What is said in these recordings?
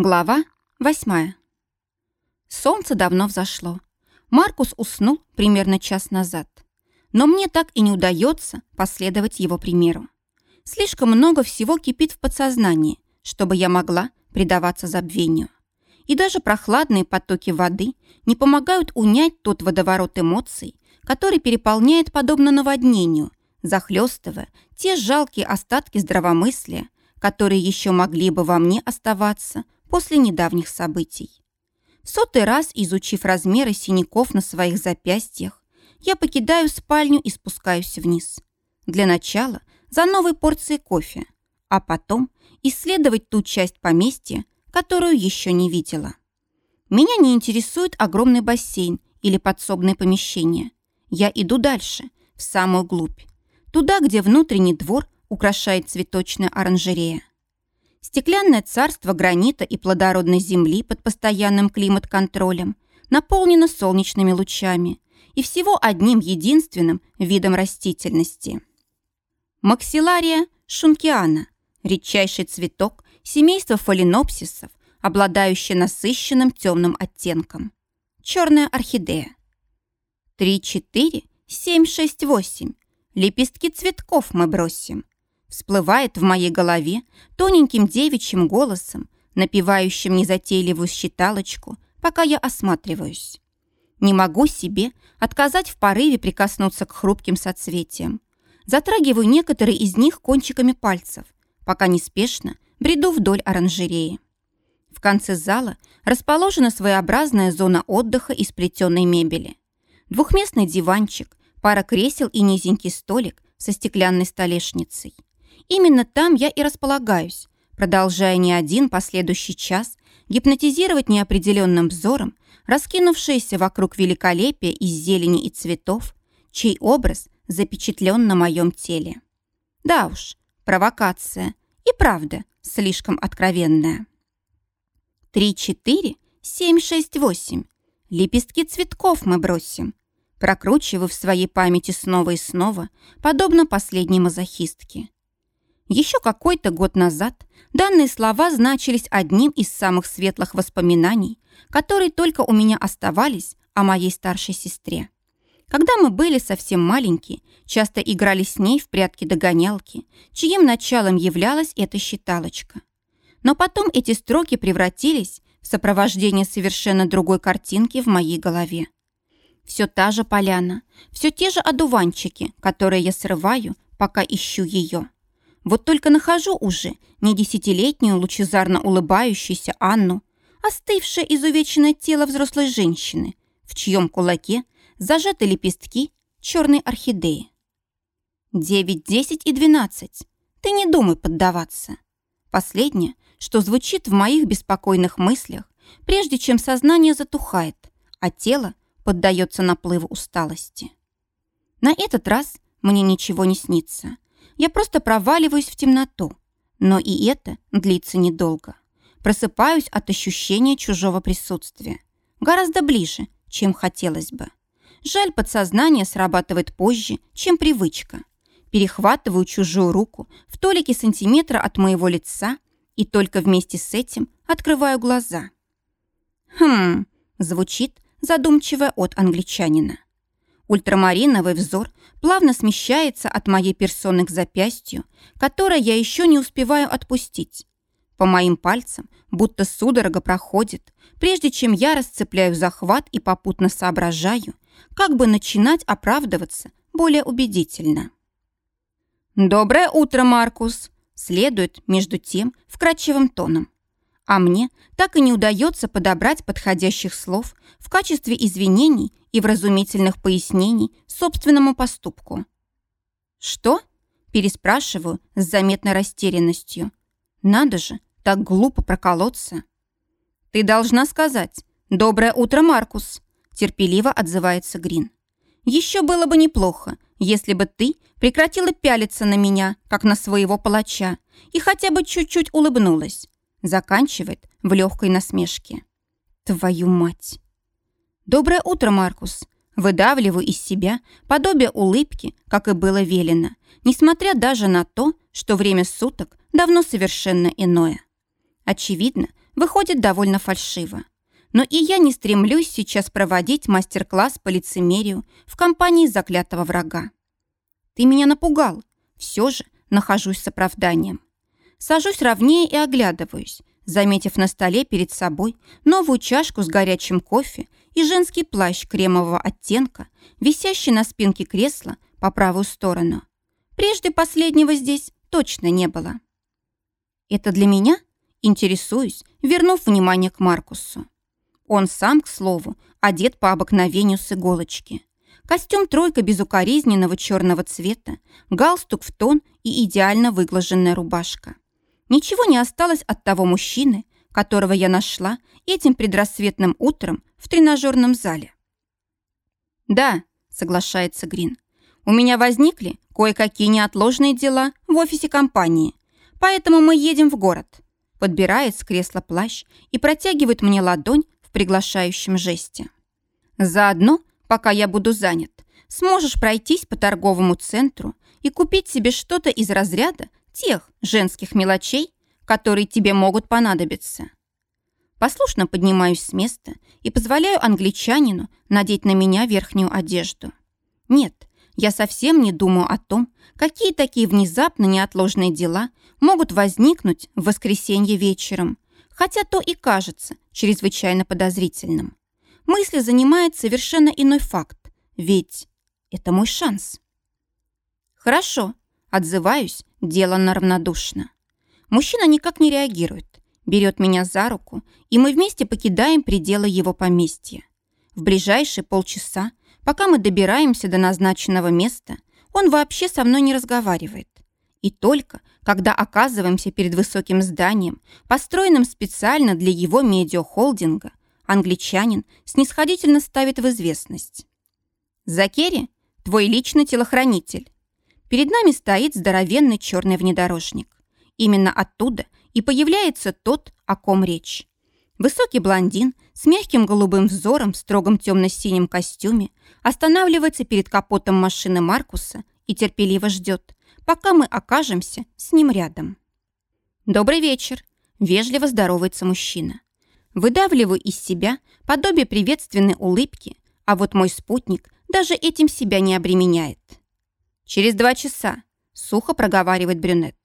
Глава восьмая. Солнце давно взошло. Маркус уснул примерно час назад. Но мне так и не удается последовать его примеру. Слишком много всего кипит в подсознании, чтобы я могла предаваться забвению. И даже прохладные потоки воды не помогают унять тот водоворот эмоций, который переполняет подобно наводнению, захлестывая те жалкие остатки здравомыслия, которые еще могли бы во мне оставаться – после недавних событий. В сотый раз, изучив размеры синяков на своих запястьях, я покидаю спальню и спускаюсь вниз. Для начала за новой порцией кофе, а потом исследовать ту часть поместья, которую еще не видела. Меня не интересует огромный бассейн или подсобное помещение. Я иду дальше, в самую глубь, туда, где внутренний двор украшает цветочная оранжерея. Стеклянное царство гранита и плодородной земли под постоянным климат-контролем наполнено солнечными лучами и всего одним единственным видом растительности. Максилария шункиана – редчайший цветок семейства фаленопсисов, обладающий насыщенным темным оттенком. Черная орхидея. 3, 4, 7, 6, 8. Лепестки цветков мы бросим всплывает в моей голове тоненьким девичьим голосом, напевающим незатейливую считалочку, пока я осматриваюсь. Не могу себе отказать в порыве прикоснуться к хрупким соцветиям. Затрагиваю некоторые из них кончиками пальцев, пока неспешно бреду вдоль оранжереи. В конце зала расположена своеобразная зона отдыха из плетеной мебели. Двухместный диванчик, пара кресел и низенький столик со стеклянной столешницей. Именно там я и располагаюсь, продолжая не один последующий час гипнотизировать неопределенным взором раскинувшееся вокруг великолепия из зелени и цветов, чей образ запечатлен на моем теле. Да уж, провокация. И правда, слишком откровенная. Три, четыре, семь, шесть, восемь. Лепестки цветков мы бросим. Прокручиваю в своей памяти снова и снова, подобно последней мазохистке. Еще какой-то год назад данные слова значились одним из самых светлых воспоминаний, которые только у меня оставались о моей старшей сестре. Когда мы были совсем маленькие, часто играли с ней в прятки-догонялки, чьим началом являлась эта считалочка. Но потом эти строки превратились в сопровождение совершенно другой картинки в моей голове. Все та же поляна, все те же одуванчики, которые я срываю, пока ищу ее. Вот только нахожу уже не десятилетнюю лучезарно улыбающуюся Анну, остывшее изувеченное тело взрослой женщины, в чьем кулаке зажаты лепестки черной орхидеи. Девять, десять и двенадцать. Ты не думай поддаваться. Последнее, что звучит в моих беспокойных мыслях, прежде чем сознание затухает, а тело поддается наплыву усталости. На этот раз мне ничего не снится – я просто проваливаюсь в темноту. Но и это длится недолго. Просыпаюсь от ощущения чужого присутствия. Гораздо ближе, чем хотелось бы. Жаль, подсознание срабатывает позже, чем привычка. Перехватываю чужую руку в толике сантиметра от моего лица и только вместе с этим открываю глаза. «Хм», звучит задумчиво от англичанина. Ультрамариновый взор плавно смещается от моей персоны к запястью, которое я еще не успеваю отпустить. По моим пальцам будто судорога проходит, прежде чем я расцепляю захват и попутно соображаю, как бы начинать оправдываться более убедительно. «Доброе утро, Маркус!» следует между тем вкрадчивым тоном. А мне так и не удается подобрать подходящих слов в качестве извинений и вразумительных пояснений собственному поступку. «Что?» – переспрашиваю с заметной растерянностью. «Надо же, так глупо проколоться!» «Ты должна сказать «Доброе утро, Маркус!» – терпеливо отзывается Грин. «Еще было бы неплохо, если бы ты прекратила пялиться на меня, как на своего палача, и хотя бы чуть-чуть улыбнулась заканчивает в легкой насмешке. Твою мать! Доброе утро, Маркус! Выдавливаю из себя подобие улыбки, как и было велено, несмотря даже на то, что время суток давно совершенно иное. Очевидно, выходит довольно фальшиво. Но и я не стремлюсь сейчас проводить мастер-класс по лицемерию в компании заклятого врага. Ты меня напугал. Все же нахожусь с оправданием. Сажусь ровнее и оглядываюсь, заметив на столе перед собой новую чашку с горячим кофе и женский плащ кремового оттенка, висящий на спинке кресла по правую сторону. Прежде последнего здесь точно не было. «Это для меня?» Интересуюсь, вернув внимание к Маркусу. Он сам, к слову, одет по обыкновению с иголочки. Костюм тройка безукоризненного черного цвета, галстук в тон и идеально выглаженная рубашка. Ничего не осталось от того мужчины, которого я нашла этим предрассветным утром в тренажерном зале. «Да», — соглашается Грин, «у меня возникли кое-какие неотложные дела в офисе компании, поэтому мы едем в город подбирает с кресла плащ и протягивает мне ладонь в приглашающем жесте. Заодно, пока я буду занят, сможешь пройтись по торговому центру и купить себе что-то из разряда тех женских мелочей, которые тебе могут понадобиться. Послушно поднимаюсь с места и позволяю англичанину надеть на меня верхнюю одежду. Нет, я совсем не думаю о том, какие такие внезапно неотложные дела могут возникнуть в воскресенье вечером, хотя то и кажется чрезвычайно подозрительным. Мысли занимает совершенно иной факт, ведь это мой шанс. Хорошо, отзываюсь, деланно равнодушно. Мужчина никак не реагирует, берет меня за руку, и мы вместе покидаем пределы его поместья. В ближайшие полчаса Пока мы добираемся до назначенного места, он вообще со мной не разговаривает. И только, когда оказываемся перед высоким зданием, построенным специально для его медиахолдинга, англичанин снисходительно ставит в известность. «Закери, твой личный телохранитель». Перед нами стоит здоровенный черный внедорожник. Именно оттуда и появляется тот, о ком речь. Высокий блондин с мягким голубым взором в строгом темно-синем костюме останавливается перед капотом машины Маркуса и терпеливо ждет, пока мы окажемся с ним рядом. «Добрый вечер», — вежливо здоровается мужчина. Выдавливаю из себя подобие приветственной улыбки, а вот мой спутник даже этим себя не обременяет. «Через два часа», — сухо проговаривает брюнет.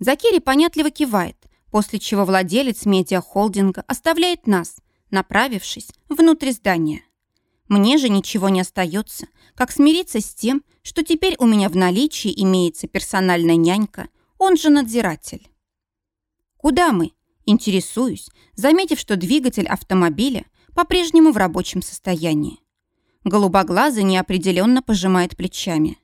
Закири понятливо кивает, после чего владелец медиахолдинга оставляет нас, направившись внутрь здания. Мне же ничего не остается, как смириться с тем, что теперь у меня в наличии имеется персональная нянька, он же надзиратель. Куда мы? Интересуюсь, заметив, что двигатель автомобиля по-прежнему в рабочем состоянии. Голубоглазый неопределенно пожимает плечами.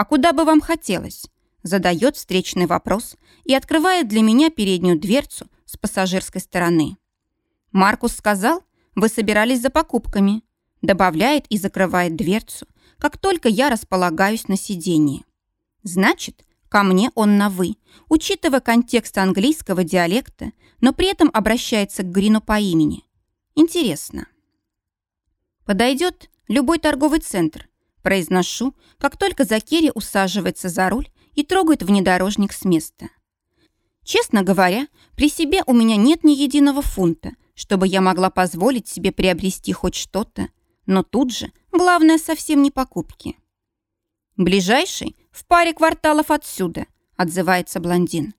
«А куда бы вам хотелось?» задает встречный вопрос и открывает для меня переднюю дверцу с пассажирской стороны. «Маркус сказал, вы собирались за покупками добавляет и закрывает дверцу, как только я располагаюсь на сидении. Значит, ко мне он на «вы», учитывая контекст английского диалекта, но при этом обращается к Грину по имени. Интересно. Подойдет любой торговый центр, произношу, как только Закери усаживается за руль и трогает внедорожник с места. Честно говоря, при себе у меня нет ни единого фунта, чтобы я могла позволить себе приобрести хоть что-то, но тут же главное совсем не покупки. «Ближайший в паре кварталов отсюда», — отзывается блондин.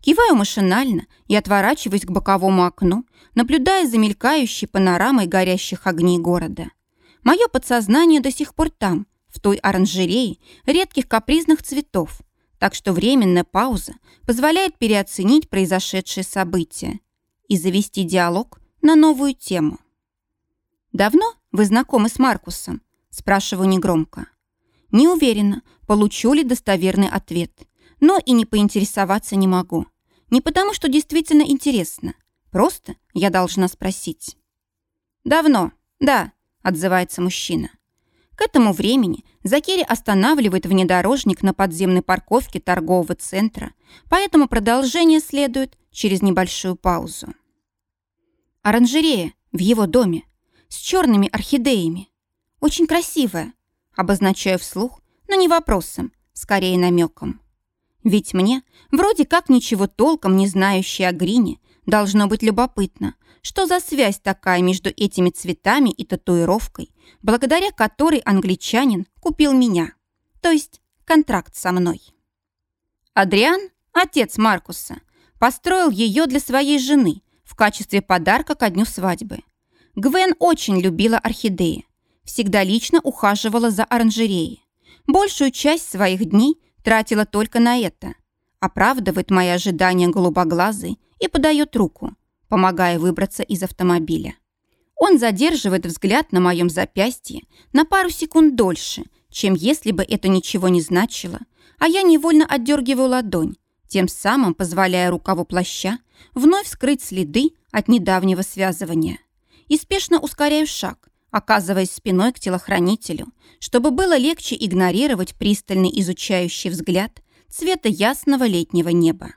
Киваю машинально и отворачиваюсь к боковому окну, наблюдая за мелькающей панорамой горящих огней города. Мое подсознание до сих пор там, в той оранжерее редких капризных цветов, так что временная пауза позволяет переоценить произошедшие события и завести диалог на новую тему. Давно вы знакомы с Маркусом?» Спрашиваю негромко. Не уверена, получу ли достоверный ответ, но и не поинтересоваться не могу. Не потому, что действительно интересно. Просто я должна спросить. «Давно, да», — отзывается мужчина. К этому времени Закери останавливает внедорожник на подземной парковке торгового центра, поэтому продолжение следует через небольшую паузу. Оранжерея в его доме с черными орхидеями. Очень красивая. Обозначаю вслух, но не вопросом, скорее намеком. Ведь мне, вроде как ничего толком не знающей о Грине, должно быть любопытно, что за связь такая между этими цветами и татуировкой, благодаря которой англичанин купил меня, то есть контракт со мной. Адриан, отец Маркуса, построил ее для своей жены в качестве подарка ко дню свадьбы. Гвен очень любила орхидеи, всегда лично ухаживала за оранжереей. Большую часть своих дней тратила только на это. Оправдывает мои ожидания голубоглазый и подает руку, помогая выбраться из автомобиля. Он задерживает взгляд на моем запястье на пару секунд дольше, чем если бы это ничего не значило, а я невольно отдергиваю ладонь, тем самым позволяя рукаву плаща вновь скрыть следы от недавнего связывания и спешно ускоряю шаг, оказываясь спиной к телохранителю, чтобы было легче игнорировать пристальный изучающий взгляд цвета ясного летнего неба.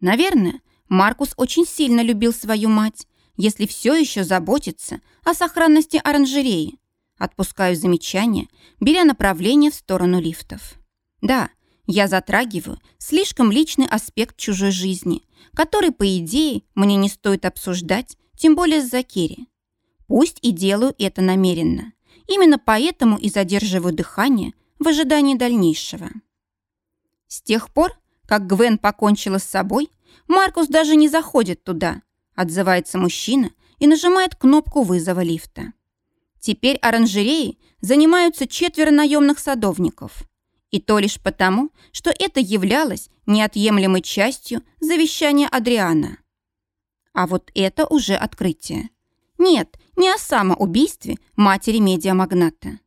Наверное, Маркус очень сильно любил свою мать, если все еще заботится о сохранности оранжереи. Отпускаю замечание, беря направление в сторону лифтов. Да, я затрагиваю слишком личный аспект чужой жизни, который, по идее, мне не стоит обсуждать тем более с Закери. Пусть и делаю это намеренно. Именно поэтому и задерживаю дыхание в ожидании дальнейшего. С тех пор, как Гвен покончила с собой, Маркус даже не заходит туда, отзывается мужчина и нажимает кнопку вызова лифта. Теперь оранжереей занимаются четверо наемных садовников. И то лишь потому, что это являлось неотъемлемой частью завещания Адриана. А вот это уже открытие. Нет, не о самоубийстве матери медиамагната.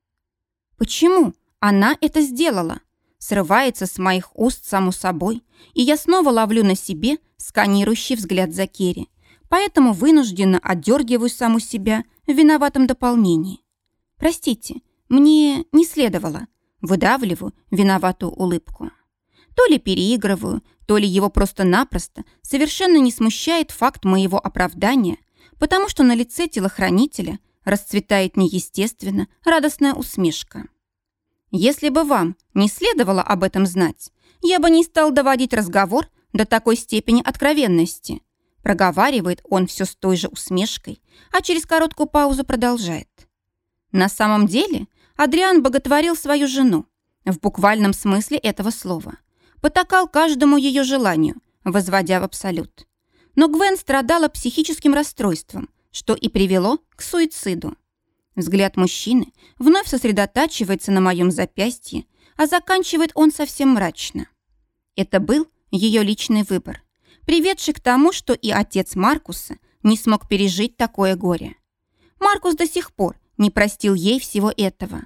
Почему она это сделала? Срывается с моих уст само собой, и я снова ловлю на себе сканирующий взгляд за Керри, поэтому вынужденно отдергиваю саму себя в виноватом дополнении. Простите, мне не следовало. Выдавливаю виноватую улыбку. То ли переигрываю, то ли его просто-напросто совершенно не смущает факт моего оправдания, потому что на лице телохранителя расцветает неестественно радостная усмешка. Если бы вам не следовало об этом знать, я бы не стал доводить разговор до такой степени откровенности. Проговаривает он все с той же усмешкой, а через короткую паузу продолжает. На самом деле Адриан боготворил свою жену, в буквальном смысле этого слова – потакал каждому ее желанию, возводя в абсолют. Но Гвен страдала психическим расстройством, что и привело к суициду. Взгляд мужчины вновь сосредотачивается на моем запястье, а заканчивает он совсем мрачно. Это был ее личный выбор, приведший к тому, что и отец Маркуса не смог пережить такое горе. Маркус до сих пор не простил ей всего этого.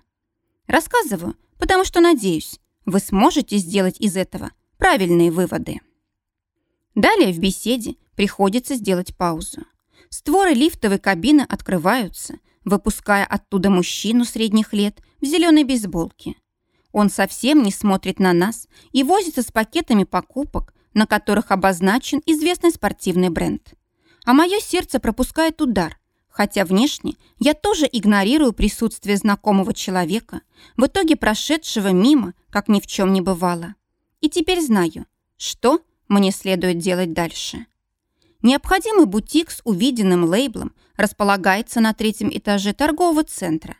Рассказываю, потому что надеюсь, вы сможете сделать из этого правильные выводы. Далее в беседе приходится сделать паузу. Створы лифтовой кабины открываются, выпуская оттуда мужчину средних лет в зеленой бейсболке. Он совсем не смотрит на нас и возится с пакетами покупок, на которых обозначен известный спортивный бренд. А мое сердце пропускает удар, Хотя внешне я тоже игнорирую присутствие знакомого человека, в итоге прошедшего мимо, как ни в чем не бывало. И теперь знаю, что мне следует делать дальше. Необходимый бутик с увиденным лейблом располагается на третьем этаже торгового центра.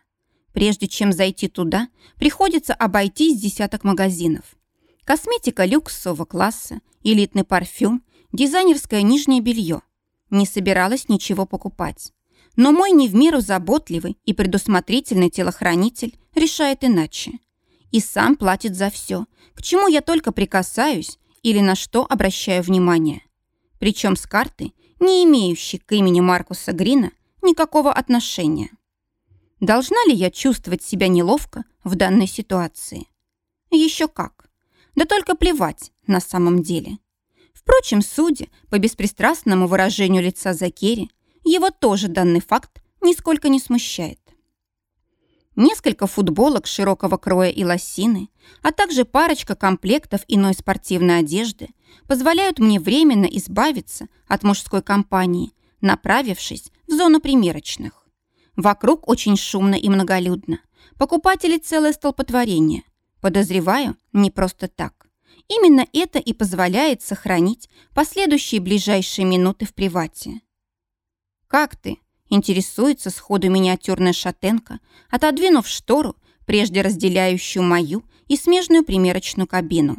Прежде чем зайти туда, приходится обойти с десяток магазинов. Косметика люксового класса, элитный парфюм, дизайнерское нижнее белье. Не собиралась ничего покупать. Но мой не в меру заботливый и предусмотрительный телохранитель решает иначе. И сам платит за все, к чему я только прикасаюсь или на что обращаю внимание. Причем с карты, не имеющей к имени Маркуса Грина никакого отношения. Должна ли я чувствовать себя неловко в данной ситуации? Еще как. Да только плевать на самом деле. Впрочем, судя по беспристрастному выражению лица Закери, его тоже данный факт нисколько не смущает. Несколько футболок широкого кроя и лосины, а также парочка комплектов иной спортивной одежды позволяют мне временно избавиться от мужской компании, направившись в зону примерочных. Вокруг очень шумно и многолюдно. Покупателей целое столпотворение. Подозреваю, не просто так. Именно это и позволяет сохранить последующие ближайшие минуты в привате. «Как ты?» – интересуется сходу миниатюрная шатенка, отодвинув штору, прежде разделяющую мою и смежную примерочную кабину.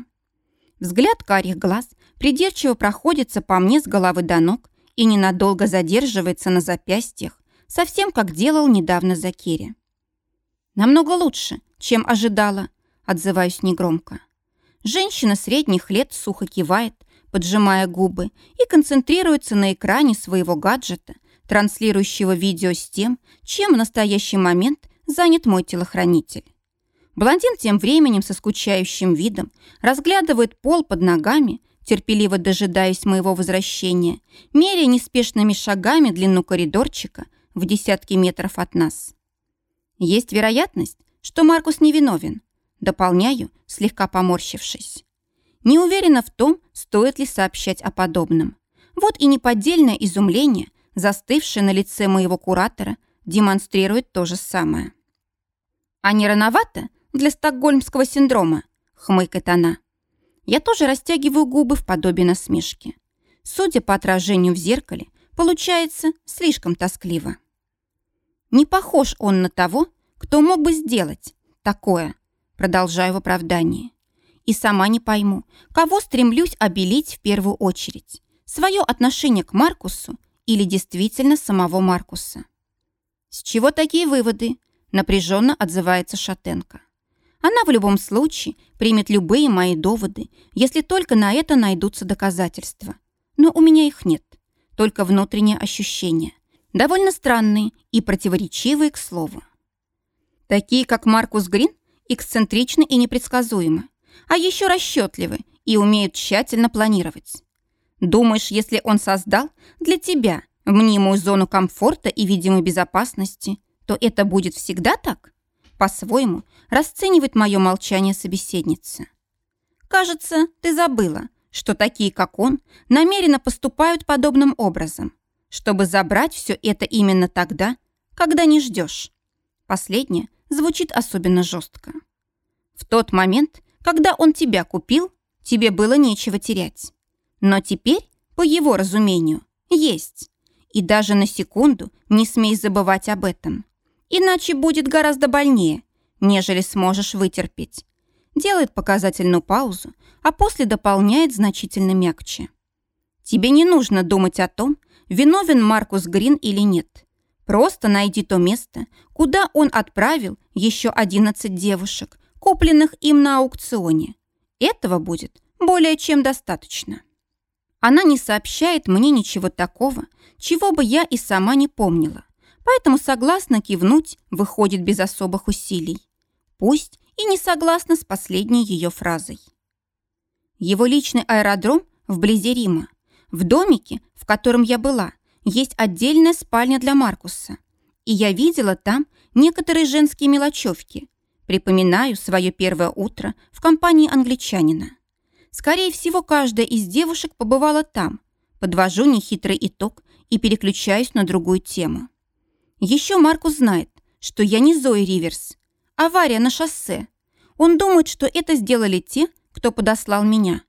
Взгляд карих глаз придирчиво проходится по мне с головы до ног и ненадолго задерживается на запястьях, совсем как делал недавно Закири. «Намного лучше, чем ожидала», – отзываюсь негромко. Женщина средних лет сухо кивает, поджимая губы, и концентрируется на экране своего гаджета, транслирующего видео с тем, чем в настоящий момент занят мой телохранитель. Блондин тем временем со скучающим видом разглядывает пол под ногами, терпеливо дожидаясь моего возвращения, меряя неспешными шагами длину коридорчика в десятки метров от нас. Есть вероятность, что Маркус невиновен, Дополняю, слегка поморщившись. Не уверена в том, стоит ли сообщать о подобном. Вот и неподдельное изумление, застывшее на лице моего куратора, демонстрирует то же самое. «А не рановато для стокгольмского синдрома?» — хмыкает она. Я тоже растягиваю губы в подобие насмешки. Судя по отражению в зеркале, получается слишком тоскливо. Не похож он на того, кто мог бы сделать такое, Продолжаю в оправдании. И сама не пойму, кого стремлюсь обелить в первую очередь. Свое отношение к Маркусу или действительно самого Маркуса. С чего такие выводы? Напряженно отзывается Шатенко. Она в любом случае примет любые мои доводы, если только на это найдутся доказательства. Но у меня их нет, только внутренние ощущения, довольно странные и противоречивые к слову. Такие, как Маркус Грин, эксцентричны и непредсказуемы, а еще расчетливы и умеют тщательно планировать. Думаешь, если он создал для тебя мнимую зону комфорта и видимой безопасности, то это будет всегда так? По-своему расценивает мое молчание собеседница. Кажется, ты забыла, что такие, как он, намеренно поступают подобным образом, чтобы забрать все это именно тогда, когда не ждешь. Последнее звучит особенно жестко. В тот момент, когда он тебя купил, тебе было нечего терять. Но теперь, по его разумению, есть. И даже на секунду не смей забывать об этом. Иначе будет гораздо больнее, нежели сможешь вытерпеть. Делает показательную паузу, а после дополняет значительно мягче. Тебе не нужно думать о том, виновен Маркус Грин или нет. Просто найди то место, куда он отправил еще 11 девушек, купленных им на аукционе. Этого будет более чем достаточно. Она не сообщает мне ничего такого, чего бы я и сама не помнила, поэтому согласна кивнуть выходит без особых усилий. Пусть и не согласна с последней ее фразой. Его личный аэродром вблизи Рима. В домике, в котором я была, есть отдельная спальня для Маркуса. И я видела там некоторые женские мелочевки. Припоминаю свое первое утро в компании англичанина. Скорее всего, каждая из девушек побывала там. Подвожу нехитрый итог и переключаюсь на другую тему. Еще Маркус знает, что я не Зои Риверс. Авария на шоссе. Он думает, что это сделали те, кто подослал меня.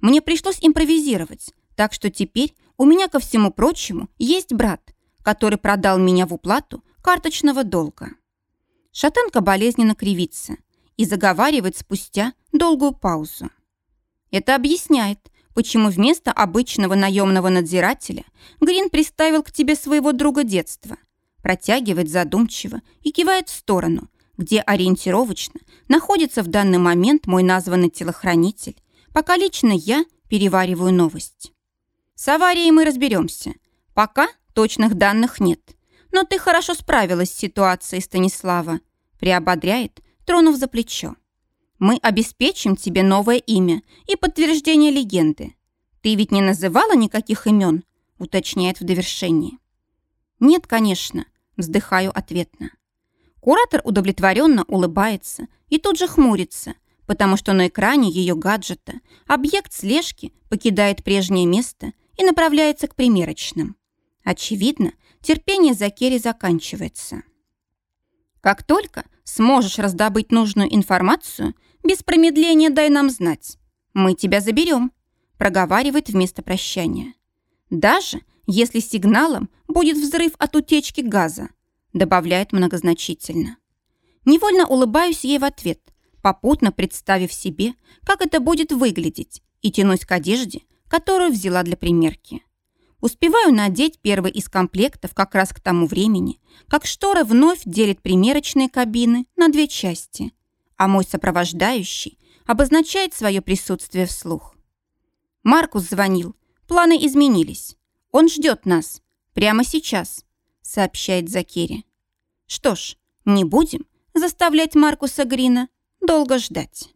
Мне пришлось импровизировать, так что теперь у меня, ко всему прочему, есть брат, который продал меня в уплату карточного долга. Шатенка болезненно кривится и заговаривает спустя долгую паузу. Это объясняет, почему вместо обычного наемного надзирателя Грин приставил к тебе своего друга детства, протягивает задумчиво и кивает в сторону, где ориентировочно находится в данный момент мой названный телохранитель, пока лично я перевариваю новость. С аварией мы разберемся. Пока точных данных нет. Но ты хорошо справилась с ситуацией, Станислава. Приободряет, тронув за плечо. Мы обеспечим тебе новое имя и подтверждение легенды. Ты ведь не называла никаких имен, уточняет в довершении. Нет, конечно, вздыхаю ответно. Куратор удовлетворенно улыбается и тут же хмурится, потому что на экране ее гаджета объект слежки покидает прежнее место и направляется к примерочным. Очевидно, терпение Закери заканчивается. Как только сможешь раздобыть нужную информацию, без промедления дай нам знать. «Мы тебя заберем», — проговаривает вместо прощания. «Даже если сигналом будет взрыв от утечки газа», — добавляет многозначительно. Невольно улыбаюсь ей в ответ, попутно представив себе, как это будет выглядеть, и тянусь к одежде, которую взяла для примерки. Успеваю надеть первый из комплектов как раз к тому времени, как штора вновь делит примерочные кабины на две части, а мой сопровождающий обозначает свое присутствие вслух. Маркус звонил, планы изменились. Он ждет нас. Прямо сейчас, сообщает Закери. Что ж, не будем заставлять Маркуса Грина долго ждать.